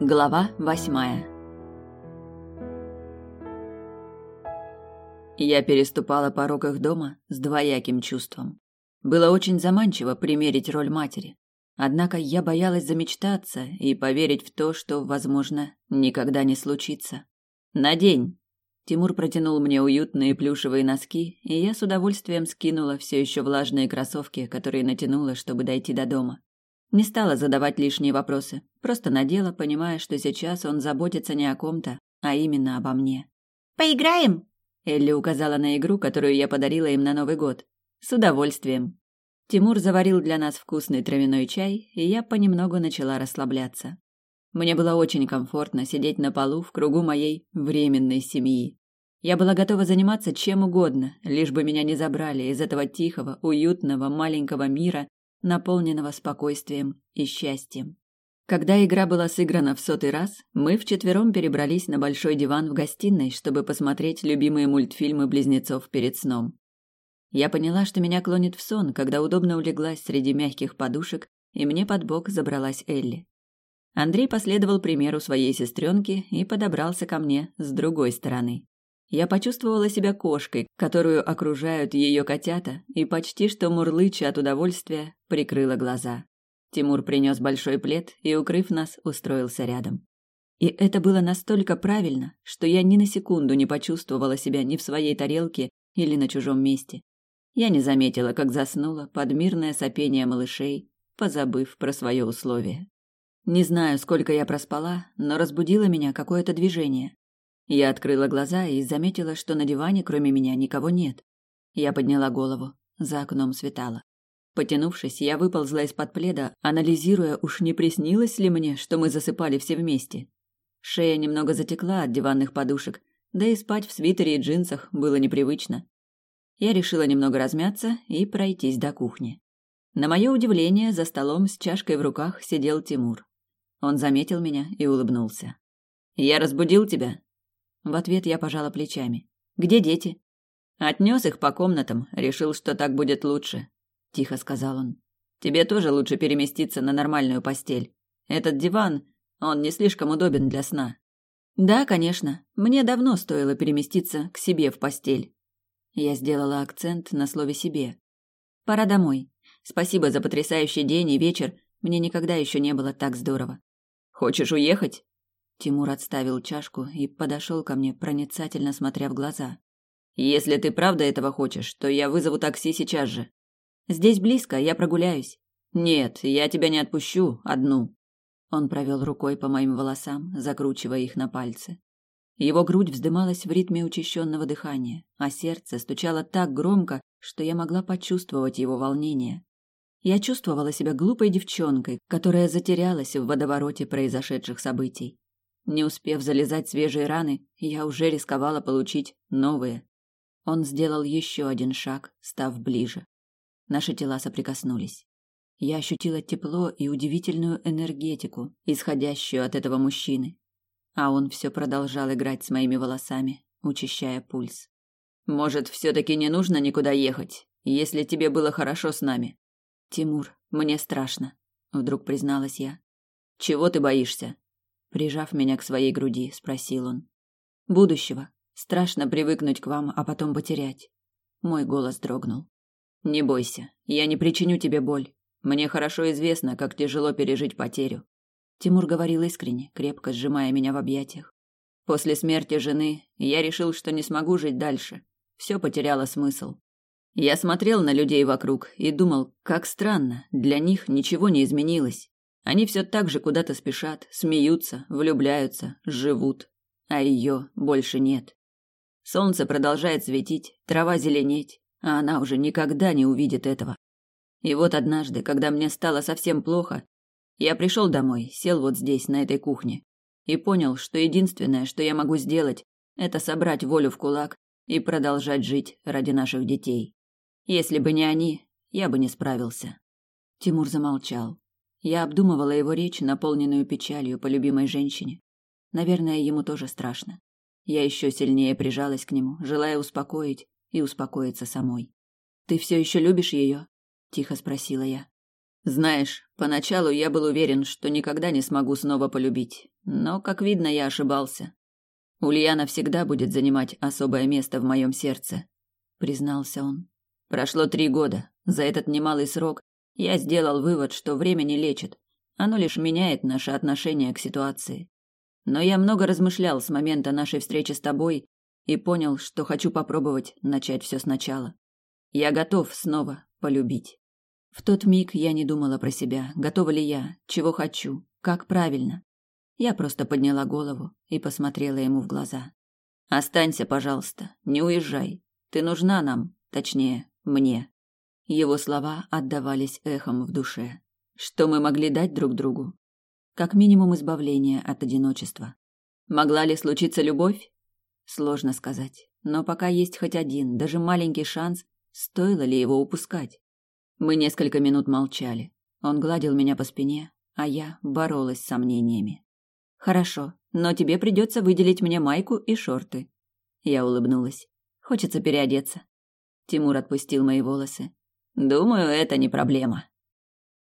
Глава восьмая Я переступала порог их дома с двояким чувством. Было очень заманчиво примерить роль матери. Однако я боялась замечтаться и поверить в то, что, возможно, никогда не случится. «Надень!» Тимур протянул мне уютные плюшевые носки, и я с удовольствием скинула все еще влажные кроссовки, которые натянула, чтобы дойти до дома. Не стала задавать лишние вопросы, просто надела, понимая, что сейчас он заботится не о ком-то, а именно обо мне. «Поиграем?» Элли указала на игру, которую я подарила им на Новый год. С удовольствием. Тимур заварил для нас вкусный травяной чай, и я понемногу начала расслабляться. Мне было очень комфортно сидеть на полу в кругу моей временной семьи. Я была готова заниматься чем угодно, лишь бы меня не забрали из этого тихого, уютного, маленького мира, наполненного спокойствием и счастьем. Когда игра была сыграна в сотый раз, мы вчетвером перебрались на большой диван в гостиной, чтобы посмотреть любимые мультфильмы близнецов перед сном. Я поняла, что меня клонит в сон, когда удобно улеглась среди мягких подушек, и мне под бок забралась Элли. Андрей последовал примеру своей сестренки и подобрался ко мне с другой стороны. Я почувствовала себя кошкой, которую окружают ее котята, и почти что мурлыча от удовольствия, прикрыла глаза. Тимур принес большой плед и, укрыв нас, устроился рядом. И это было настолько правильно, что я ни на секунду не почувствовала себя ни в своей тарелке или на чужом месте. Я не заметила, как заснула под мирное сопение малышей, позабыв про свое условие. Не знаю, сколько я проспала, но разбудило меня какое-то движение. Я открыла глаза и заметила, что на диване кроме меня никого нет. Я подняла голову. За окном светало. Потянувшись, я выползла из-под пледа, анализируя, уж не приснилось ли мне, что мы засыпали все вместе. Шея немного затекла от диванных подушек, да и спать в свитере и джинсах было непривычно. Я решила немного размяться и пройтись до кухни. На мое удивление, за столом с чашкой в руках сидел Тимур. Он заметил меня и улыбнулся. «Я разбудил тебя?» В ответ я пожала плечами. «Где дети?» «Отнес их по комнатам, решил, что так будет лучше», — тихо сказал он. «Тебе тоже лучше переместиться на нормальную постель. Этот диван, он не слишком удобен для сна». «Да, конечно. Мне давно стоило переместиться к себе в постель». Я сделала акцент на слове «себе». «Пора домой. Спасибо за потрясающий день и вечер. Мне никогда еще не было так здорово. Хочешь уехать? Тимур отставил чашку и подошел ко мне, проницательно смотря в глаза. Если ты правда этого хочешь, то я вызову такси сейчас же. Здесь близко, я прогуляюсь. Нет, я тебя не отпущу одну. Он провел рукой по моим волосам, закручивая их на пальцы. Его грудь вздымалась в ритме учащенного дыхания, а сердце стучало так громко, что я могла почувствовать его волнение. Я чувствовала себя глупой девчонкой, которая затерялась в водовороте произошедших событий. Не успев залезать свежие раны, я уже рисковала получить новые. Он сделал еще один шаг, став ближе. Наши тела соприкоснулись. Я ощутила тепло и удивительную энергетику, исходящую от этого мужчины. А он все продолжал играть с моими волосами, учащая пульс. «Может, все-таки не нужно никуда ехать, если тебе было хорошо с нами?» Тимур, мне страшно, вдруг призналась я. Чего ты боишься? Прижав меня к своей груди, спросил он. Будущего. Страшно привыкнуть к вам, а потом потерять. Мой голос дрогнул. Не бойся, я не причиню тебе боль. Мне хорошо известно, как тяжело пережить потерю. Тимур говорил искренне, крепко сжимая меня в объятиях. После смерти жены я решил, что не смогу жить дальше. Все потеряло смысл. Я смотрел на людей вокруг и думал, как странно, для них ничего не изменилось. Они все так же куда-то спешат, смеются, влюбляются, живут, а ее больше нет. Солнце продолжает светить, трава зеленеть, а она уже никогда не увидит этого. И вот однажды, когда мне стало совсем плохо, я пришел домой, сел вот здесь, на этой кухне, и понял, что единственное, что я могу сделать, это собрать волю в кулак и продолжать жить ради наших детей. Если бы не они, я бы не справился. Тимур замолчал. Я обдумывала его речь, наполненную печалью по любимой женщине. Наверное, ему тоже страшно. Я еще сильнее прижалась к нему, желая успокоить и успокоиться самой. Ты все еще любишь ее? тихо спросила я. Знаешь, поначалу я был уверен, что никогда не смогу снова полюбить, Но, как видно, я ошибался. Ульяна всегда будет занимать особое место в моем сердце, признался он. Прошло три года. За этот немалый срок я сделал вывод, что время не лечит. Оно лишь меняет наше отношение к ситуации. Но я много размышлял с момента нашей встречи с тобой и понял, что хочу попробовать начать все сначала. Я готов снова полюбить. В тот миг я не думала про себя, готова ли я, чего хочу, как правильно. Я просто подняла голову и посмотрела ему в глаза. Останься, пожалуйста, не уезжай. Ты нужна нам, точнее, мне. Его слова отдавались эхом в душе. Что мы могли дать друг другу? Как минимум избавление от одиночества. Могла ли случиться любовь? Сложно сказать. Но пока есть хоть один, даже маленький шанс, стоило ли его упускать? Мы несколько минут молчали. Он гладил меня по спине, а я боролась с сомнениями. Хорошо, но тебе придется выделить мне майку и шорты. Я улыбнулась. Хочется переодеться. Тимур отпустил мои волосы. Думаю, это не проблема.